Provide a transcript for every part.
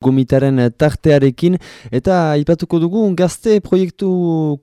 gomitaren tartearekin eta aipatuko dugu gazte proiektu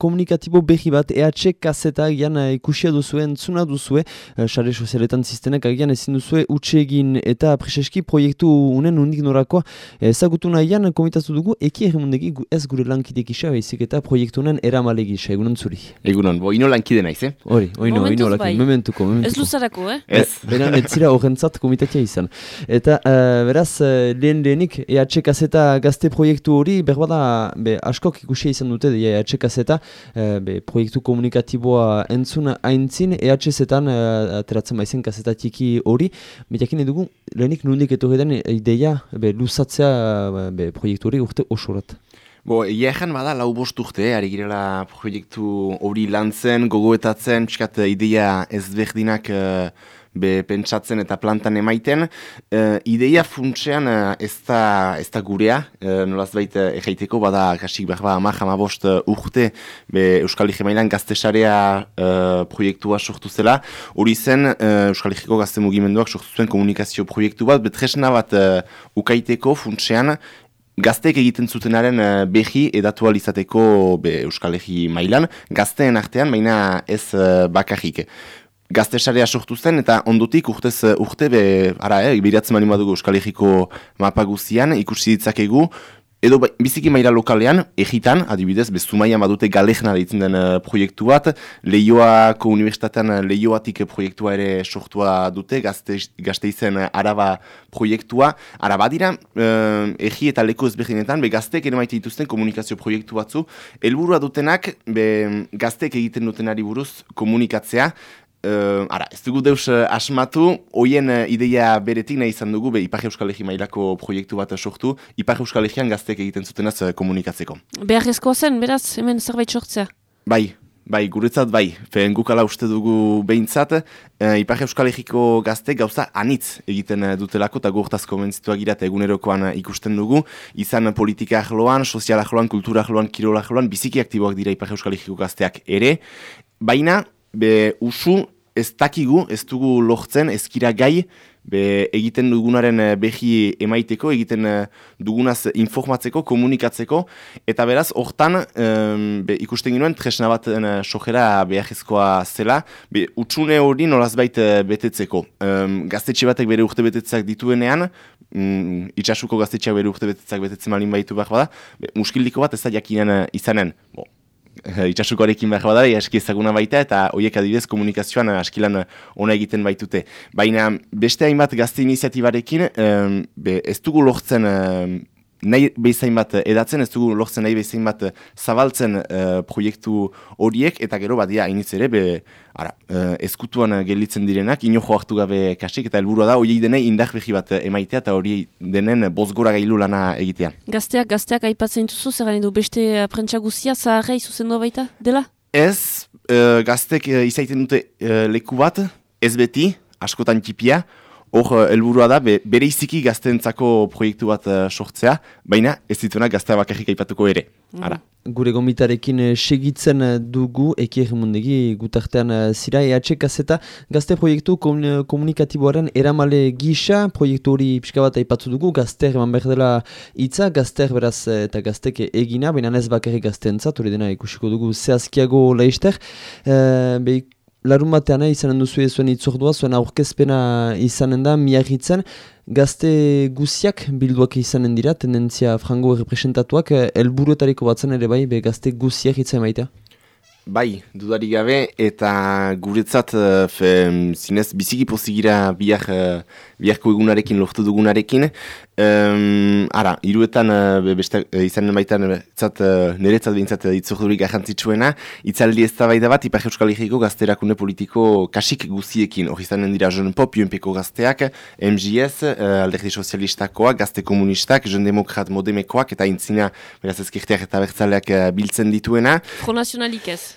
komunikatibo behi bat EH kaseta agian eh, ikusia duzuen zuna duzue eh, sare sozialetan ziztenak agian ezin duzue utxe egin eta preseski proiektu unen undik norakoa ezagutu nahian komitatu dugu eki errimundegi ez gure lankidek isa baizik eta proiektu unen eramale gisa egunon zuri Egunon, bo ino lankide naiz, eh? Hori, oino, oino lakin, bai. mementuko, mementuko. Ez luzarako, eh? Ez. Beran ez zira horrentzat komitatea izan. Eta eh, beraz, eh, lehen lehenik EH kaseta gazte proiektu hori, berbada, be, askok ikusia izan dute de EH eh, be, proiektu komunikatiboa entzun haintzin, EH zetan eh, ateratzen baizen kaseta txiki hori, betiakin dugu, lehenik nundik etorri den ideia be, luzatzea be, proiektu hori urte osorat. Bo, egia ejan bada lau bost urte, ari girela proiektu hori lantzen, gogoetatzen, eh, ideia ezberdinak eh, be pentsatzen eta plantan emaiten. Eh, ideia funtsean eh, ez, da, ez da gurea, eh, nolaz baita egeiteko, bada kasik behar ba, amak bost eh, urte be Euskal Herri mailan gaztesarea eh, proiektua sortu zela. Hori zen eh, Euskal Herriko gazte mugimenduak sortu zuen komunikazio proiektu bat, betresna bat eh, ukaiteko funtsean Gazteek egiten zutenaren behi edatu izateko be, Euskal Herri mailan, gazteen artean, baina ez bakarrik. Gazte sarea sortu zen eta ondotik urtez uh, urte, be, ara, eh, biratzen mani badugu Euskal Herriko mapa guzian, ikusi ditzakegu, Edo ba- biziki maila lokalean, egitan, adibidez, bezumaian badute galejna deitzen den uh, proiektu bat, Leioako Unibertsitatean uh, Leioatik proiektua ere sortua dute, gazte, gazte izen uh, araba proiektua. Araba dira, uh, egi eta leko ezberdinetan, be gazteek ere maite dituzten komunikazio proiektu batzu, helburua dutenak, be gazteek egiten dutenari buruz komunikatzea, Uh, ara, ez dugu deus uh, asmatu, hoien uh, ideia beretik nahi izan dugu, be Ipar Euskal Herri mailako proiektu bat sortu, Ipar Euskal Herrian gazteek egiten zutenaz uh, komunikatzeko. Beharrezkoa zen, beraz, hemen zerbait sortzea. Bai, bai, guretzat bai, fen gukala uste dugu behintzat, uh, Ipar Euskal Herriko gazte gauza anitz egiten dutelako, eta gurtaz komentzituak gira eta egunerokoan ikusten dugu, izan politika ahloan, sozial ahloan, kultura ahloan, kirola ahloan, biziki aktiboak dira Ipar Euskal Herriko gazteak ere, baina, be usu ez dakigu, ez dugu lortzen, ezkira gai, be egiten dugunaren eh, behi emaiteko, egiten eh, dugunaz informatzeko, komunikatzeko, eta beraz, hortan, em, be, ikusten ginoen, tresna bat eh, sojera beharrezkoa zela, be, utxune hori nolazbait betetzeko. Em, gaztetxe batek bere urte betetzak dituenean, mm, itxasuko gaztetxeak bere urte betetzak betetzen malin baitu behar bada, be, muskildiko bat ez da jakinen izanen. Bo, itxasukoarekin behar bada, aski ezaguna baita, eta horiek adibidez komunikazioan eh, askilan ona egiten baitute. Baina beste hainbat gazte iniziatibarekin, em, be, ez dugu lortzen em, nahi bezain bat edatzen, ez dugu lortzen nahi bezain bat zabaltzen eh, proiektu horiek, eta gero badia hainitz ere, be, ara, eh, ezkutuan gelditzen direnak, inojo hartu gabe kasik, eta helburua da, horiei denei indar behi bat emaitea, eta hori denen bozgora gailu lana egitea. Gazteak, gazteak aipatzen duzu, zer du beste uh, prentsa guzia, zaharrei zuzendua baita, dela? Ez, uh, gaztek uh, izaiten dute uh, leku bat, ez beti, askotan txipia, hor uh, helburua da, be, bere iziki gazteentzako proiektu bat uh, sortzea, baina ez dituenak gaztea bakarrik aipatuko ere. Ara. Gure gomitarekin eh, segitzen eh, dugu eki egimundegi gutartean eh, zira EH kaseta gazte proiektu komun- komunikatiboaren eramale gisa proiektu hori pixka bat aipatzu dugu gazter eman behar dela hitza gazter beraz eh, eta gaztek egina baina ez bakarrik gazteentzat hori dena ikusiko dugu zehazkiago laister e, be, larun batean eh, izanen duzu zuen itzordua zuen aurkezpena izanen da miagitzen gazte guziak bilduak izanen dira, tendentzia frango representatuak, eh, helburuetariko batzen ere bai, be gazte guziak hitza emaitea. Bai, dudarik gabe, eta guretzat uh, fe, zinez biziki pozigira bihar, uh, biharko egunarekin lortu dugunarekin. Um, ara, iruetan uh, be- beste, uh, izanen baitan zat, niretzat behintzat itzordurik garrantzitsuena, itzaldi ez da bat Ipar Euskal Herriko gazterakune politiko kasik guziekin. Hor izanen dira Jeune Pop, UNPko gazteak, MGS, uh, Alderdi Sozialistakoak, Gazte Komunistak, Jeune Demokrat Modemekoak, eta intzina, beraz ezkerteak eta bertzaleak biltzen dituena. Pro Nazionalik ez.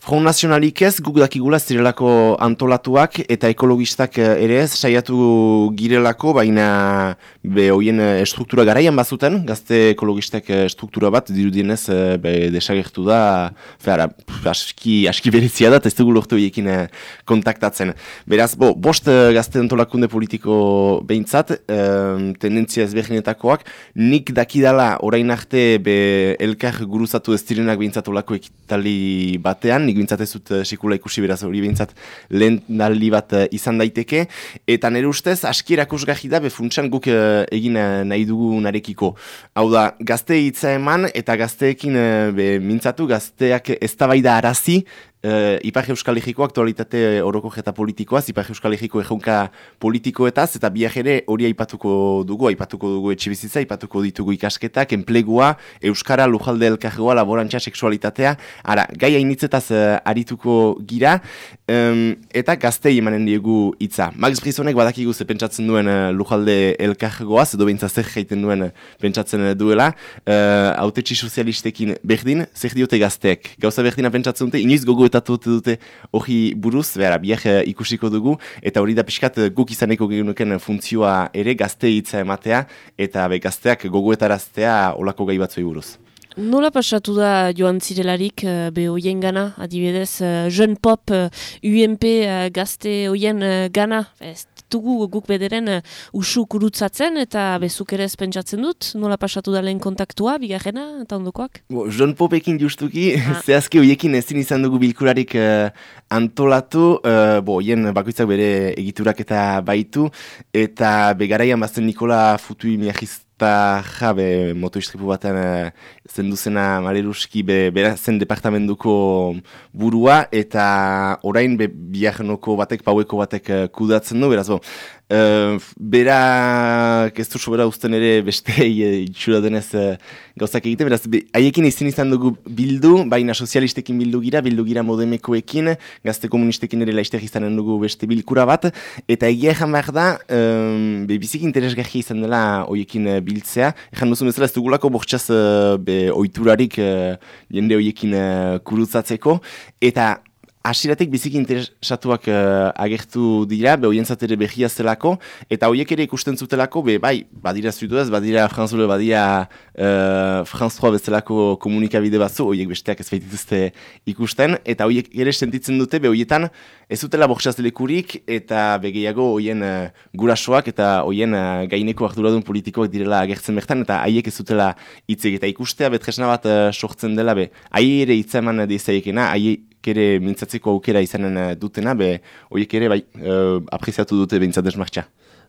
Front Nazionalik ez, guk dakigula zirelako antolatuak eta ekologistak eh, ere ez, saiatu girelako, baina be hoien eh, estruktura garaian bazuten, gazte ekologistak eh, struktura bat, dirudienez be, desagertu da, feara, aski, aski berezia da, ez dugu lortu ekin kontaktatzen. Beraz, bo, bost gazte antolakunde politiko behintzat, um, tendentzia ezberdinetakoak, nik dakidala orain arte be elkar guruzatu ez direnak behintzat olako ekitali batean, nik bintzat ez dut uh, sikula ikusi beraz hori bintzat lehen daldi bat uh, izan daiteke, eta nire ustez aski erakusgahi da befuntsan guk uh, egin nahi dugu narekiko. Hau da, gazte hitza eman eta gazteekin be, mintzatu, gazteak ez da arazi, Uh, Ipar Euskal Herriko aktualitate oroko jeta politikoaz, Ipar Euskal Herriko ejonka politikoetaz, eta biak ere hori aipatuko dugu, aipatuko dugu etxibizitza, aipatuko ditugu ikasketak, enplegua, Euskara, Lujalde Elkargoa, Laborantza, Seksualitatea, ara, gai hainitzetaz uh, arituko gira, um, eta gaztei emanen diegu hitza. Max Brisonek badakigu ze pentsatzen duen uh, Lujalde Elkargoaz, edo behintza zer jaiten duen pentsatzen duela, uh, autetxi sozialistekin berdin, zer diote gazteek, gauza berdina pentsatzen dute, inoiz gogo bueltatu dute hori buruz, behar, biak eh, ikusiko dugu, eta hori da pixkat eh, guk izaneko genuken funtzioa ere gazte hitza ematea, eta be gazteak gogoetaraztea olako gai batzoi buruz. Nola pasatu da joan zirelarik eh, be hoien gana, adibidez, jeune pop UMP gazte hoien gana, ez dugu guk bederen uh, usu kurutzatzen eta bezuk ere pentsatzen dut, nola pasatu da lehen kontaktua, bigarrena eta ondokoak? Bo, John Popekin justuki, ah. zehazki hoiekin ezin izan dugu bilkurarik uh, antolatu, uh, bo, hien bakoitzak bere egiturak eta baitu, eta begaraian bazten Nikola Futui miagiz eta jabe motoistripu batean e, zenduzena Maleruski be, bera zen departamentuko burua eta orain be, biagenoko batek, paueko batek e, kudatzen du, beraz bo, Bera, ez du sobera usten ere beste e, itxura denez uh, gauzak egite, beraz, haiekin izin izan dugu bildu, baina sozialistekin bildu gira, bildu gira modemekoekin, gazte komunistekin ere laizte izanen dugu beste bilkura bat, eta egia ezan behar da, um, be, bizik interesgahi izan dela hoiekin uh, biltzea, ezan duzu bezala ez dugulako bortxaz be, oiturarik jende hoiekin kurutzatzeko, eta Asiratek biziki interesatuak uh, agertu dira, be hoien zatera behia zelako, eta horiek ere ikusten zutelako, be bai, badira zuitu ez, badira franzule, badira uh, franzua bezalako komunikabide batzu, horiek besteak ez baitituzte ikusten, eta horiek ere sentitzen dute, be horietan ez zutela boksaz delekurik, eta begeiago hoien uh, gurasoak, eta hoien uh, gaineko arduradun politikoak direla agertzen bertan, eta haiek ez zutela hitzek, eta ikustea betresna bat uh, sortzen dela, be, ahi ere hitza eman dizaiekena, ahi ere mintzatzeko aukera izanen eh, dutena, be, horiek ere bai, uh, apreziatu dute behintzat desmartxa.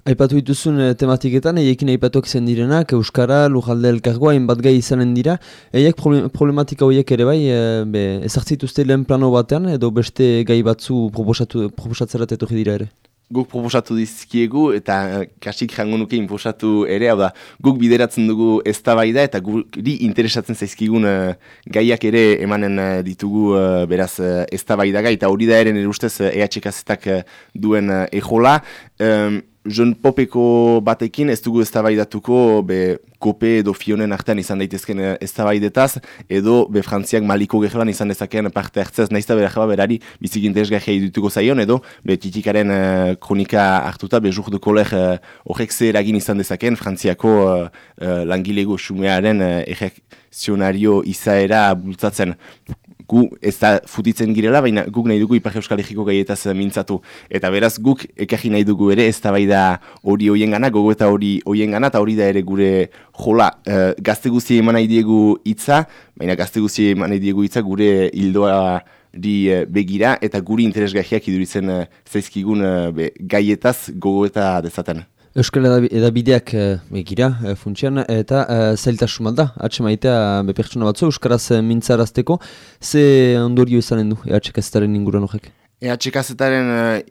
Aipatu dituzun uh, tematiketan, eiekin aipatuak zen direnak, Euskara, Lujalde Elkargoa, bat gai izanen dira. Eiek problematika horiek ere bai, ezartzituzte lehen plano batean, edo beste gai batzu proposatzerat etorri dira ere? Guk proposatu dizkiegu eta uh, kasik jango nuke inposatu ere, hau da, guk bideratzen dugu eztabaida eta guri interesatzen zaizkigun uh, gaiak ere emanen uh, ditugu uh, beraz uh, eztabaida gai, eta hori da eren erustez uh, EHK-zetak uh, duen uh, ejola. Um, Jon Popeko batekin ez dugu eztabaidatuko be kope edo fionen artean izan daitezken eh, eztabaidetaz edo be frantziak maliko gehelan izan dezakeen parte hartzez nahiz da bera berari bizik interesgahia dituko zaion edo be titikaren uh, kronika hartuta be jur de koler uh, horrek ze eragin izan dezakeen frantziako uh, uh, langilego xumearen uh, ejekzionario izaera bultzatzen gu ez da futitzen girela, baina guk nahi dugu Ipar Euskal Herriko gaietaz eh, mintzatu. Eta beraz guk ekarri nahi dugu ere, ez da bai da hori hoien gana, gogo eta hori hoien gana, eta hori da ere gure jola uh, gazte guzti eman nahi diegu hitza, baina gazte guzti eman nahi diegu hitza gure hildoa di uh, begira, eta guri interesgahiak iduritzen uh, zaizkigun uh, gaietaz gogo eta dezaten. Euskal edabideak e, egira, e, funtsian, eta e, zailtasun da, atxe maitea bepertsona batzu, Euskaraz e, mintzarazteko, ze ondorio izanen du, EHK zetaren inguruan horrek? EHK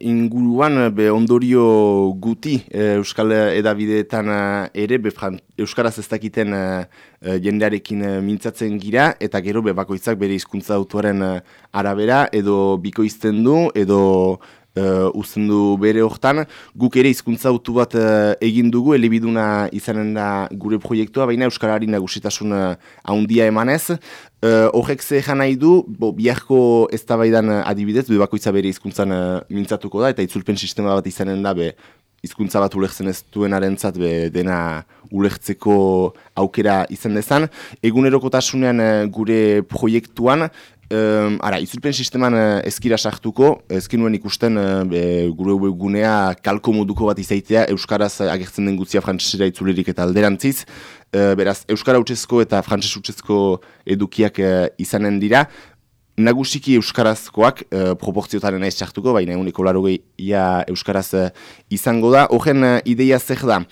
inguruan, be ondorio guti Euskal edabideetan ere, be Euskaraz ez dakiten jendearekin mintzatzen gira, eta gero be bakoitzak bere hizkuntza autuaren arabera, edo bikoizten du, edo uh, uzten du bere hortan. Guk ere hizkuntza utu bat uh, egin dugu, elebiduna izanen da gure proiektua, baina Euskarari nagusitasun uh, haundia emanez. Uh, horrek ze nahi du, bo, biharko ez adibidez, be bakoitza bere hizkuntzan uh, mintzatuko da, eta itzulpen sistema bat izanen da, be, hizkuntza bat ulertzen ez duenaren be, dena ulertzeko aukera izan dezan. Egunerokotasunean uh, gure proiektuan, Um, ara, izulpen sisteman uh, ezkira sartuko, ezkin ikusten uh, gure webgunea kalko moduko bat izaitea, Euskaraz agertzen den gutzia frantzesera itzulerik eta alderantziz. Uh, beraz, Euskara utzezko eta frantzes utzezko edukiak uh, izanen dira. Nagusiki Euskarazkoak uh, proportziotan ez sartuko, baina eguneko laro ia Euskaraz izango da. Horren uh, ideia zer da,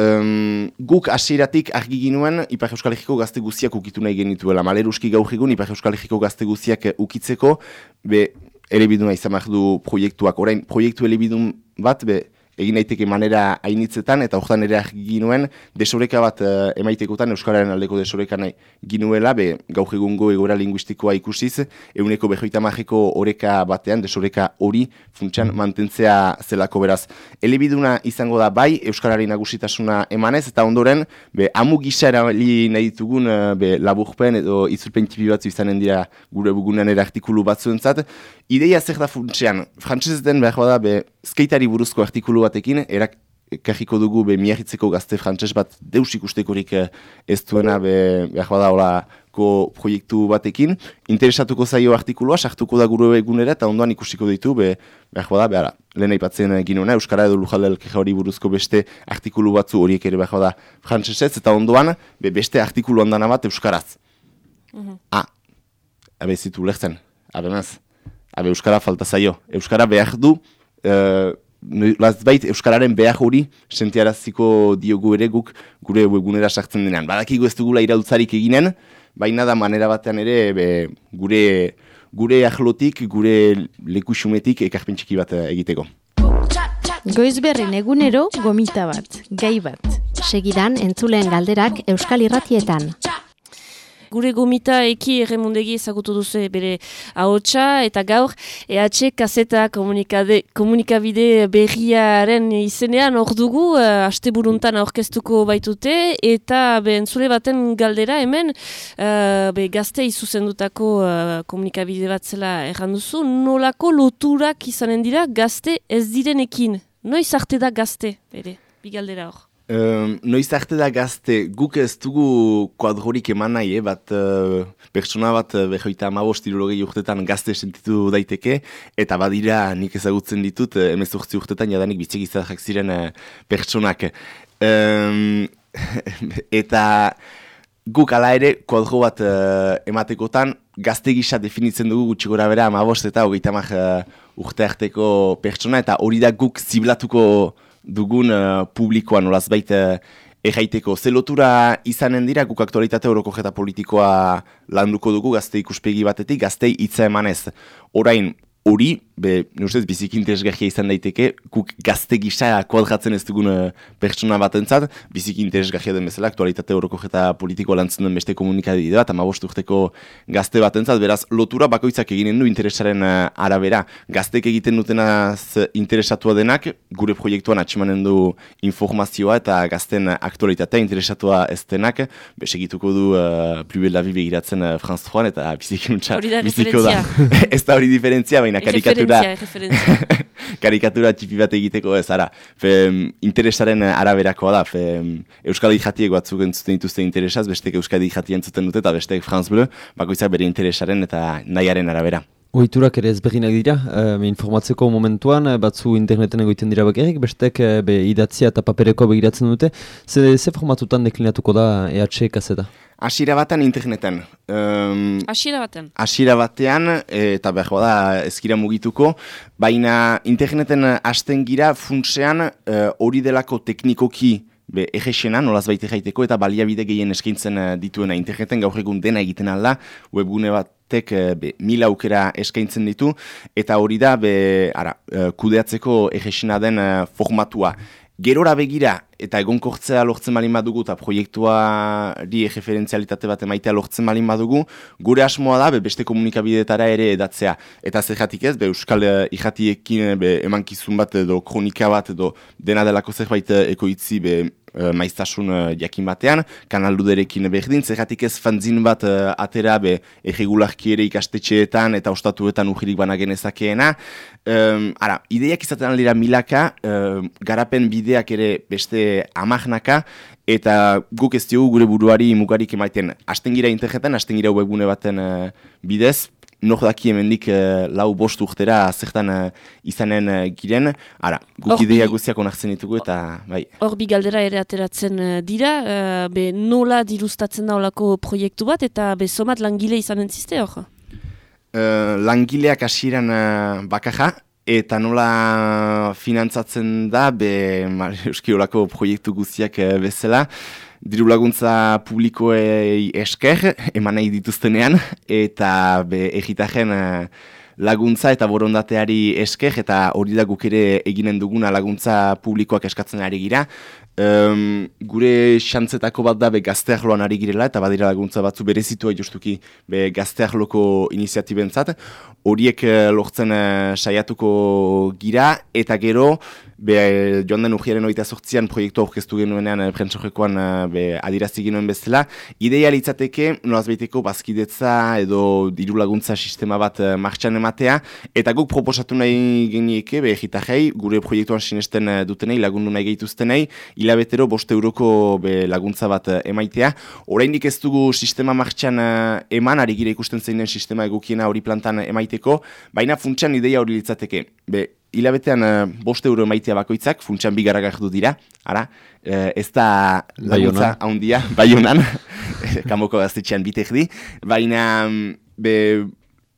Um, guk hasieratik argi ginuen Ipar Euskal Herriko gazte guziak ukitu nahi genituela. Maleruski gaur egun Ipar Euskal Herriko gazte guziak ukitzeko, be, elebiduna izan du proiektuak. Orain, proiektu elebidun bat, be, egin daiteke manera hainitzetan, eta horretan ere ginuen, desoreka bat uh, emaitekotan, Euskararen aldeko desoreka nahi ginuela, be, gaur egungo egora linguistikoa ikusiz, euneko behoita magiko oreka batean, desoreka hori funtsan mantentzea zelako beraz. Elebiduna izango da bai, Euskarari nagusitasuna emanez, eta ondoren, be, amu gisa erabili nahi ditugun, uh, be, laburpen edo izulpen tipi batzu izanen dira gure bugunean artikulu batzuentzat, ideia zer da funtsean, frantzez den behar bada, be, skateari buruzko artikulu batekin, erak kajiko dugu be miahitzeko gazte frantses bat deus ikustekorik eh, ez duena be, behar bada hola ko proiektu batekin. Interesatuko zaio artikulua, sartuko da gure egunera eta ondoan ikusiko ditu, be, behar bada, behar, lehen aipatzen ginuna, Euskara edo Lujaldel hori buruzko beste artikulu batzu horiek ere behar bada frantsesez eta ondoan be, beste artikulu ondana bat Euskaraz. Mm -hmm. Ah, abe zitu lehzen, abe abe Euskara falta zaio. Euskara behar du, uh, Lazbait Euskararen behar hori sentiaraziko diogu ere guk gure webgunera sartzen denean. Badakigu ez dugula iraultzarik eginen, baina da manera batean ere be, gure gure ahlotik, gure lekusumetik ekarpen txiki bat eh, egiteko. Goizberrin egunero gomita bat, gai bat. Segidan entzuleen galderak Euskal Irratietan gure gomita eki erremundegi ezagutu duzu bere ahotsa. Eta gaur EH kaseta komunikabide berriaren izenean hor dugu uh, aste buruntan aurkeztuko baitute. Eta entzule baten galdera hemen uh, be, gazte izuzendutako uh, komunikabide bat zela erranduzu nolako loturak izanen dira gazte ez direnekin? Noiz arte da gazte bere bi galdera hor Noiz arte da gazte, guk ez dugu kuadrorik eman nahi, eh? bat uh, pertsona bat uh, behoita amabost irurogei urtetan gazte sentitu daiteke, eta badira nik ezagutzen ditut, uh, emez urtzi urtetan jadanik bitzegizak ziren uh, pertsonak. Um, eta guk ala ere kuadro bat uh, ematekotan, gazte gisa definitzen dugu gutxi gora bera amabost eta hogeita mar uh, urte arteko pertsona, eta hori da guk ziblatuko dugun uh, publikoan olaz baita erraiteko. Zelotura izanen dira guk aktualitate horoko jeta politikoa landuko dugu gazte ikuspegi batetik, gaztei hitza emanez. Orain, hori, be, nuzez, bizik interesgarria izan daiteke, kuk gazte gisa kuadratzen ez dugun uh, pertsona bat entzat, bizik interesgarria den bezala, aktualitate horoko eta politiko lantzen duen beste komunikadide bat, ama urteko gazte bat entzat, beraz, lotura bakoitzak eginen du interesaren uh, arabera. Gaztek egiten dutenaz interesatua denak, gure proiektuan atximanen du informazioa eta gazten aktualitatea interesatua ez denak, besegituko du uh, plubel labi begiratzen uh, Franz Juan eta bizik biziko da. ez da hori diferentzia, baina karikatura karikatura txipi bat egiteko ez, ara, fe, interesaren araberakoa da, fe, Euskal Ijatiek batzuk entzuten dituzte interesaz, bestek Euskal Ijatien entzuten dute, eta bestek Franz Bleu, bakoitzak bere interesaren eta nahiaren arabera. Oiturak ere ezberdinak dira, e, informatzeko momentuan, eh, batzu interneten egoiten dira bakarrik, bestek e, be, idatzia eta papereko begiratzen dute. Ze, ze formatutan deklinatuko da EH kaseta? Asira batean interneten. Um, Asira batean. Asira batean, eta behar da ezkira mugituko, baina interneten hasten gira funtsean hori delako teknikoki be egesena, nolaz baite jaiteko, eta baliabide gehien eskaintzen dituena interneten gaur egun dena egiten alda, webgune bat batek be, mila aukera eskaintzen ditu, eta hori da be, ara, kudeatzeko egesina den formatua. Gerora begira, eta egonkortzea lortzen balin badugu, eta proiektuari referentzialitate bat emaitea lortzen balin badugu, gure asmoa da, be, beste komunikabideetara ere edatzea. Eta zer jatik ez, be, Euskal Ijatiekin be, emankizun bat edo kronika bat edo dena delako zerbait ekoitzi be, uh, maiztasun uh, jakin batean, kanalduderekin berdin, zergatik ez fanzin bat uh, atera be erregularki ere ikastetxeetan eta ostatuetan ujirik bana genezakeena. Um, ara, ideiak izaten alira milaka, garapen bideak ere beste amagnaka, eta guk ez diogu gure buruari mugarik emaiten astengira internetan, astengira webgune baten bidez, nor daki hemendik uh, lau bost urtera zertan uh, izanen uh, giren. Ara, guk ideia guztiak onartzen ditugu eta bai. Hor bi galdera ere ateratzen dira, uh, be nola dirustatzen da olako proiektu bat eta be somat langile izanen ziste hor? Uh, langileak hasieran uh, bakaja, eta nola finantzatzen da, be, euski olako proiektu guztiak uh, bezala, diru laguntza publikoei esker, eman nahi dituztenean, eta be, egitaren eh, laguntza eta borondateari esker, eta hori da guk ere eginen duguna laguntza publikoak eskatzen ari gira. Um, gure xantzetako bat da be gazteahloan ari girela, eta badira laguntza batzu berezitua justuki be gazteahloko iniziatibentzat. Horiek uh, lortzen uh, saiatuko gira, eta gero, Be, joan den urgiaren oita sortzian proiektu aurkeztu genuenean e, prentsorekoan e, adirazi genuen bezala. Ideia litzateke, nolaz behiteko, bazkidetza edo diru laguntza sistema bat e, martxan ematea. Eta guk proposatu nahi genieke, be, egitajei, gure proiektuan sinesten dutenei, lagundu nahi gehituztenei, hilabetero boste euroko be, laguntza bat emaitea. Oraindik ez dugu sistema martxan eman, ari gire ikusten zein den sistema egukiena hori plantan emaiteko, baina funtsan ideia hori litzateke. Be, hilabetean uh, boste euro maitea bakoitzak, funtsan bigarra du dira, ara, ez da laguntza haundia, bai honan, kamoko gaztetxean bitek di, baina mm, be,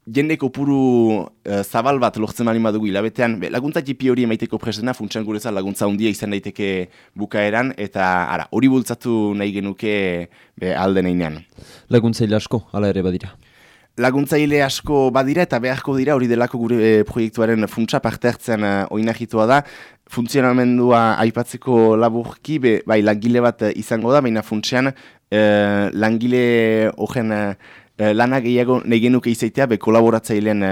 jende kopuru uh, zabal bat lortzen mali badugu hilabetean, be, laguntza jipi hori emaiteko presena, funtsan gureza laguntza haundia izan daiteke bukaeran, eta ara, hori bultzatu nahi genuke be, alde nahinean. Laguntza asko, ala ere badira laguntzaile asko badira eta beharko dira hori delako gure e, proiektuaren funtsa parte hartzen uh, da. Funtzionamendua aipatzeko laburki, be, bai langile bat izango da, baina funtsean uh, langile horren uh, lana gehiago nahi genuke izaitea, be kolaboratzailean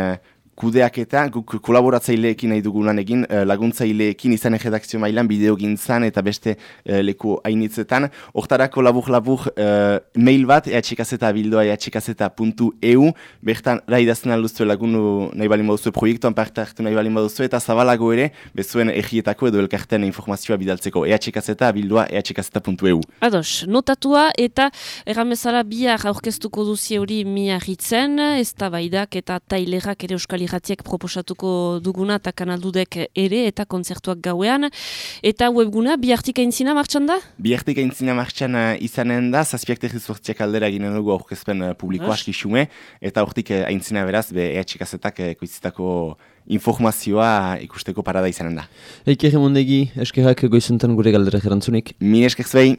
kudeak eta guk kolaboratzaileekin nahi dugunan egin eh, laguntzaileekin izan edakzio mailan bideo gintzan eta beste uh, leku hainitzetan. Hortarako labur-labur uh, mail bat ehatxekazeta bildoa ehatxekazeta.eu bertan raidazten alduztu lagundu nahi balin baduzu proiektuan parte hartu nahi balin baduzu eta zabalago ere bezuen egietako edo elkarten informazioa bidaltzeko. ehatxekazeta bildoa ehatxekazeta.eu Ados, notatua eta erramezala biar aurkeztuko duzi hori miarritzen, ez da baidak eta tailerak ere euskal irratiek proposatuko duguna eta kanaldudek ere eta kontzertuak gauean. Eta webguna, bi artika intzina martxan da? Bi artika intzina martxan uh, izanen da, zazpiak tegiz aldera ginen dugu aurkezpen uh, publiko aski xume, eta hortik uh, aintzina beraz, be uh, koizitako informazioa ikusteko parada izanen da. Eike hegemondegi, eskerrak goizuntan gure galdera gerantzunik. Mi eskerz behin.